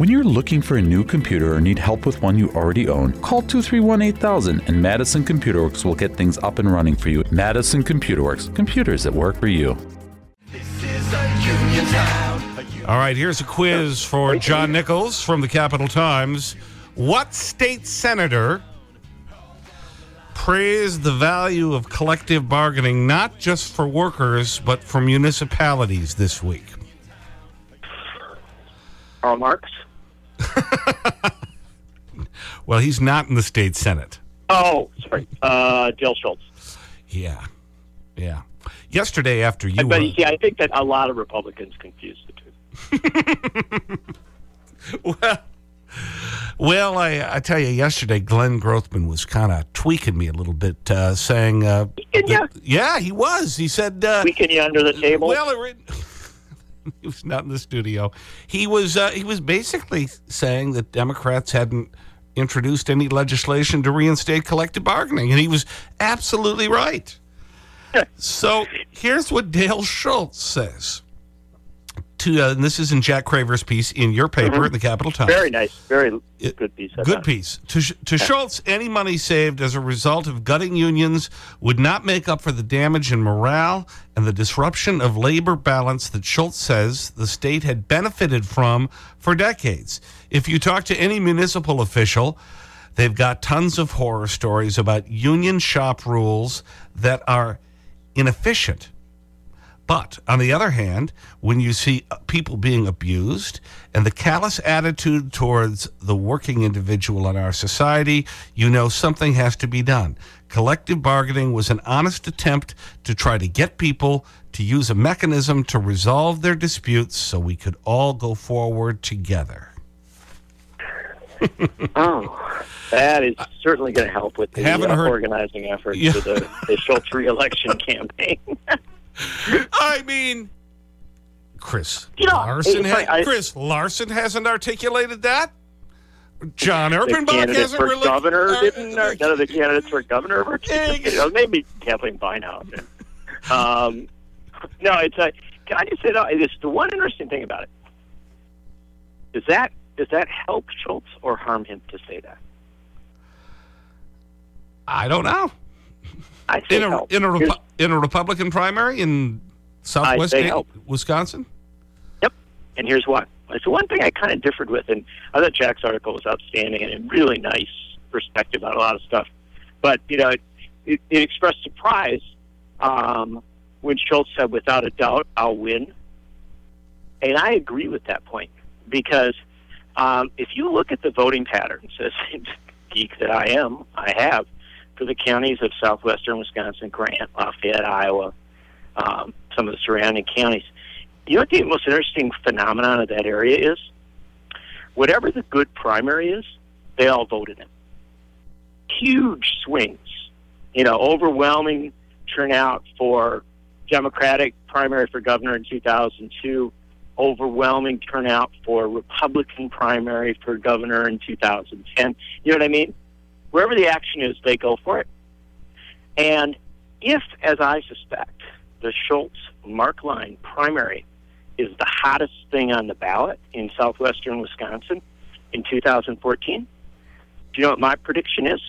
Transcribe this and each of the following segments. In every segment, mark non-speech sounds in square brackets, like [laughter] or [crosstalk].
When you're looking for a new computer or need help with one you already own, call 231 8000 and Madison Computer Works will get things up and running for you. Madison Computer Works, computers that work for you. All right, here's a quiz for John Nichols from the Capital Times. What state senator praised the value of collective bargaining not just for workers but for municipalities this week? Karl Marx. [laughs] Well, he's not in the state senate. Oh, sorry. Uh, Dale Schultz. Yeah. Yeah. Yesterday after you But were- see, I think that a lot of Republicans confuse the two. [laughs] well, well I, I tell you, yesterday Glenn Grothman was kind of tweaking me a little bit, uh, saying, uh, Tweaking ya? that- yeah, he was. He said, uh, Tweaking you under the table. well, it, [laughs] he was not in the studio. He was, uh, he was basically saying that Democrats hadn't introduced any legislation to reinstate collective bargaining, and he was absolutely right. so here's what Dale Schultz says. To, uh, and this is in Jack Craver's piece in your paper at the Capital Times. very nice. Very It- good piece. I Good piece. To Schultz, any money saved as a result of gutting unions would not make up for the damage in morale and the disruption of labor balance that Schultz says the state had benefited from for decades. If you talk to any municipal official, they've got tons of horror stories about union shop rules that are inefficient. But on the other hand, when you see uh, people being abused and the callous attitude towards the working individual in our society, you know something has to be done. Collective bargaining was an honest attempt to try to get people to use a mechanism to resolve their disputes so we could all go forward together. [laughs] Oh, that is certainly going to help with the uh, organizing efforts Yeah. for the, [laughs] the Schultz reelection campaign. [laughs] Chris You know, Larson, like I- Chris Larson hasn't articulated that. John the Erpenbach hasn't really. governor uh, didn't. Or none of the candidates for governor were. You know, maybe Kathleen Bynum. Um, no, it's a. Can I just say no? It's the one interesting thing about it. Does that does that help Schultz or harm him to say that? I don't know. I In a help. in a Here's- in a Republican primary in Southwest. Wisconsin. And here's why. It's one thing I kind of differed with, and I thought Jack's article was outstanding and a really nice perspective on a lot of stuff. But, you know, it, it, it expressed surprise um, when Schultz said, without a doubt, I'll win. And I agree with that point because um, if you look at the voting patterns, as [laughs] geek that I am, I have, for the counties of southwestern Wisconsin, Grant, Lafayette, Iowa, um, some of the surrounding counties, you know what the most interesting phenomenon of that area is? Whatever the good primary is, they all voted him. Huge swings. You know, overwhelming turnout for Democratic primary for governor in 2002, overwhelming turnout for Republican primary for governor in 2010. You know what I mean? Wherever the action is, they go for it. And if, as I suspect, the Schultz Marklein primary is the hottest thing on the ballot in southwestern Wisconsin in 2014. Do you know what my prediction is?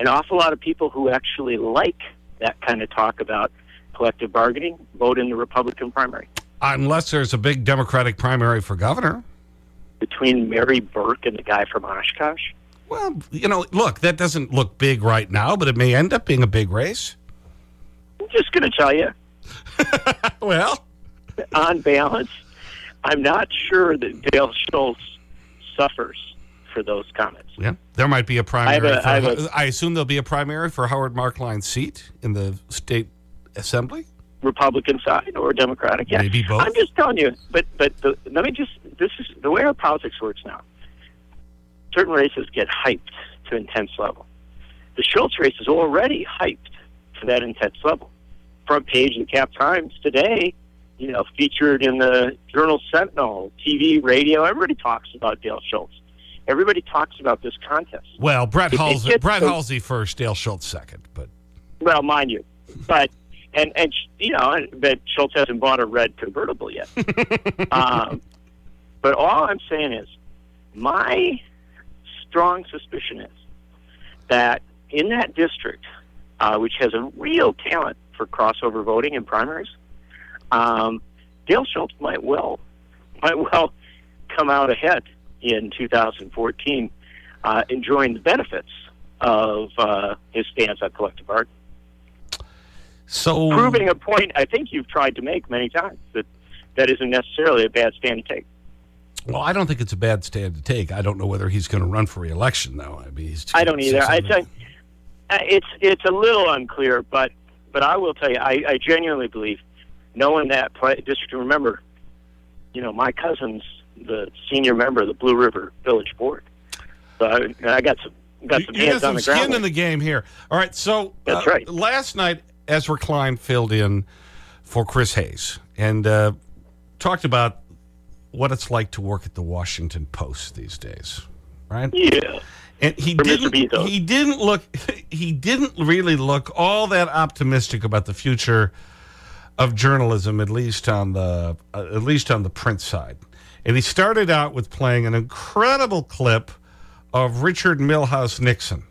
An awful lot of people who actually like that kind of talk about collective bargaining vote in the Republican primary. Unless there's a big Democratic primary for governor. Between Mary Burke and the guy from Oshkosh, Well, you know, look, that doesn't look big right now, but it may end up being a big race. I'm just going to tell you, [laughs] Well, on balance, I'm not sure that Dale Schultz suffers for those comments. yeah, there might be a primary. a- for, I assume there'll be a primary for Howard Marklein's seat in the state assembly. Republican side or Democratic. Yeah. Maybe both. I'm just telling you, but but the, let me just this is the way our politics works now. Certain races get hyped to intense level. The Schultz race is already hyped to that intense level. Front page of the Cap Times today, you know, featured in the Journal Sentinel, TV, radio. Everybody talks about Dale Schultz. Everybody talks about this contest. Well, Brett Hulsey, Brett Hulsey first, Dale Schultz second. But Well, mind you, but and and you know, but Schultz hasn't bought a red convertible yet. [laughs] um, But all I'm saying is, my strong suspicion is that in that district, uh, which has a real talent for crossover voting in primaries, um, Dale Schultz might well [laughs] might well come out ahead in 2014, uh, enjoying the benefits of uh, his stance on collective bargaining. So Proving a point I think you've tried to make many times that that isn't necessarily a bad stand to take. Well, I don't think it's a bad stand to take. I don't know whether he's going to run for reelection, though. I mean, he's I don't either. I think uh, it's it's a little unclear, but but I will tell you, I, I genuinely believe, knowing that play, district. Remember, you know, my cousin's the senior member of the Blue River Village Board. So I, I got some got some you hands got on the skin ground. in the game here. All right, so That's uh, right. last night, Ezra Klein filled in for Chris Hayes and uh, talked about what it's like to work at the Washington Post these days, right? yeah. And he For didn't, he didn't look, [laughs] he didn't really look all that optimistic about the future of journalism, at least on the, uh, at least on the print side. And he started out with playing an incredible clip of Richard Milhous Nixon.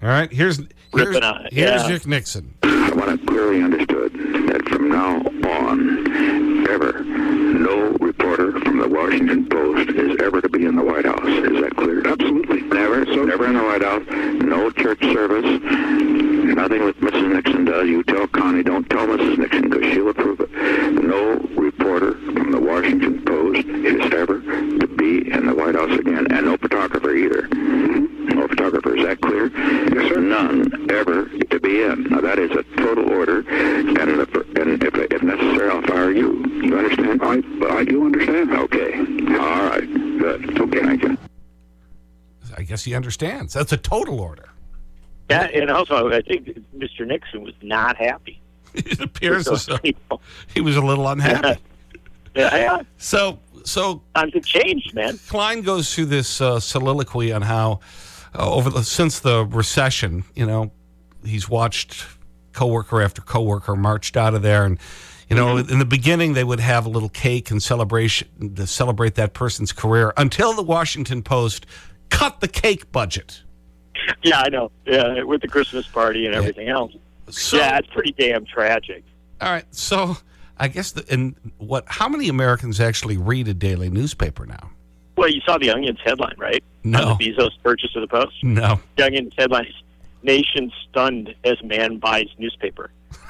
All right, here's, here's, Ripping on here's. Dick Nixon. I want it clearly understood that from now on, ever, no reporter from the Washington Post is ever to be in the White House. Is that clear? Absolutely. Never. So never in the White House. No church service. Nothing that Mrs. Nixon does. You tell Connie, don't tell Mrs. Nixon because she'll approve it. No reporter from the Washington Post is ever to be in the White House again, and no photographer either. No photographer. Is that clear? Yes, sir. None ever to be in. Now that is a total order, and, if, and if, if necessary, I'll fire you. You understand? I I do understand. Okay. All right. Good. Okay. Thank you. I guess he understands. That's a total order. Yeah, and also I think Mr. Nixon was not happy. [laughs] It appears So, as though [laughs] he was a little unhappy. [laughs] yeah, yeah, So, so times have changed, man. Klein goes through this uh, soliloquy on how, uh, over the, since the recession, you know, he's watched coworker after coworker marched out of there. And, you know, in the beginning, they would have a little cake and celebration to celebrate that person's career until the Washington Post cut the cake budget. Yeah, I know. Yeah, with the Christmas party and everything else. So, yeah, it's pretty damn tragic. all right. So, I guess, the, and what, how many Americans actually read a daily newspaper now? Well, you saw the Onion's headline, right? No. On the Bezos purchase of the Post. No. The Onion's headline is Nation stunned as man buys newspaper. [laughs]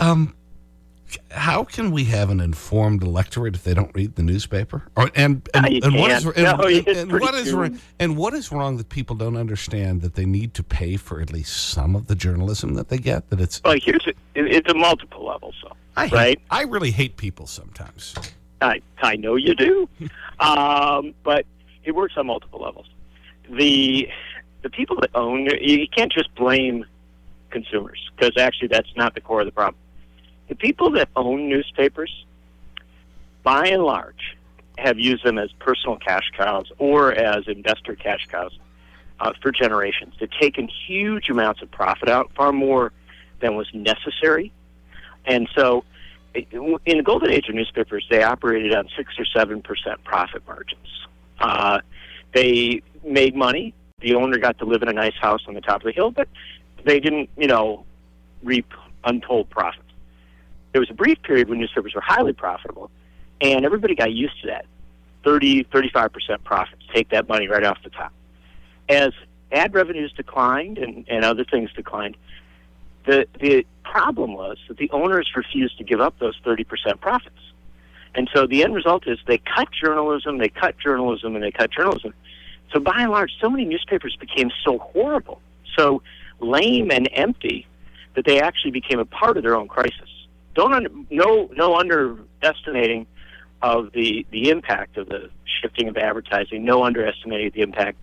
Um, how can we have an informed electorate if they don't read the newspaper? Or, and and, you and what is and, No, and- and what is wrong, and what is wrong that people don't understand that they need to pay for at least some of the journalism that they get? That it's Well, here's it. it- It's a multiple level, so. I hate, right? I really hate people sometimes. I, I know you do. [laughs] um, but it works on multiple levels. The the people that own you can't just blame consumers because actually that's not the core of the problem. The people that own newspapers, by and large, have used them as personal cash cows or as investor cash cows uh, for generations. They've taken huge amounts of profit out, far more than was necessary. And so, in the golden age of newspapers, they operated on six or seven percent profit margins. Uh, they made money. The owner got to live in a nice house on the top of the hill, but they didn't, you know, reap untold profits. There was a brief period when newspapers were highly profitable, and everybody got used to that 30, 35 percent profits. Take that money right off the top. As ad revenues declined and, and other things declined, the the problem was that the owners refused to give up those 30% profits. And so the end result is they cut journalism, they cut journalism, and they cut journalism. So by and large, so many newspapers became so horrible, so lame and empty, that they actually became a part of their own crisis. Don't under, no no underestimating of the the impact of the shifting of advertising. No underestimating the impact,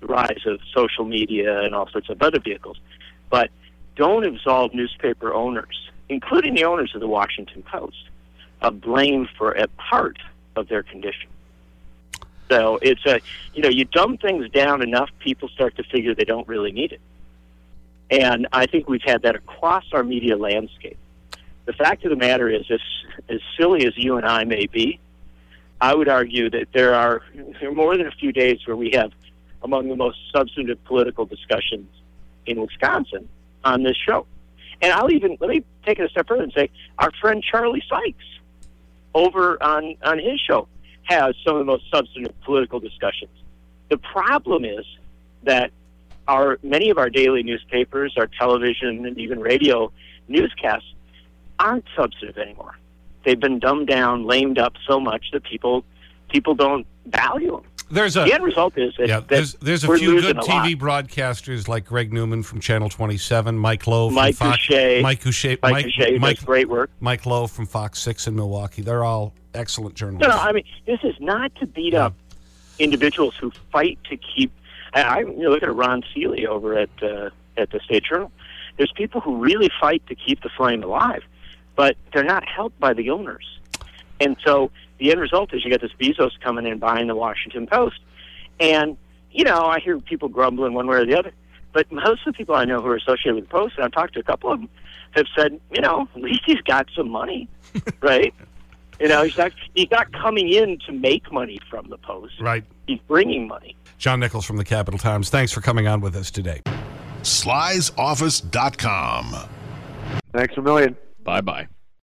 the rise of social media and all sorts of other vehicles. But don't absolve newspaper owners, including the owners of the Washington Post, of blame for a part of their condition. So it's a, you know, you dumb things down enough, people start to figure they don't really need it. And I think we've had that across our media landscape. The fact of the matter is, as, as silly as you and I may be, I would argue that there are, there are more than a few days where we have among the most substantive political discussions in Wisconsin on this show. And I'll even let me take it a step further and say our friend Charlie Sykes over on, on his show has some of the most substantive political discussions. The problem is that our many of our daily newspapers, our television, and even radio newscasts aren't substantive anymore. They've been dumbed down, lamed up so much that people people don't value them. There's a, the end result is that, yeah, that there's, there's a few good a TV broadcasters like Greg Neumann from Channel 27, Mike Lowe from Mike Fox, Mike Couche, Mike Mike, does great work. Mike Lowe from Fox 6 in Milwaukee. They're all excellent journalists. No, no, I mean this is not to beat Yeah. up individuals who fight to keep. I, I you know, look at Ron Seely over at uh, at the State Journal. There's people who really fight to keep the flame alive, but they're not helped by the owners. And so the end result is you got this Bezos coming in buying the Washington Post, and you know I hear people grumbling one way or the other. But most of the people I know who are associated with the Post, and I've talked to a couple of them, have said, you know, at least he's got some money, [laughs] right? You know, he's not he's not coming in to make money from the Post. right. He's bringing money. John Nichols from the Capital Times. Thanks for coming on with us today. slysoffice.com. Thanks a million. Bye bye.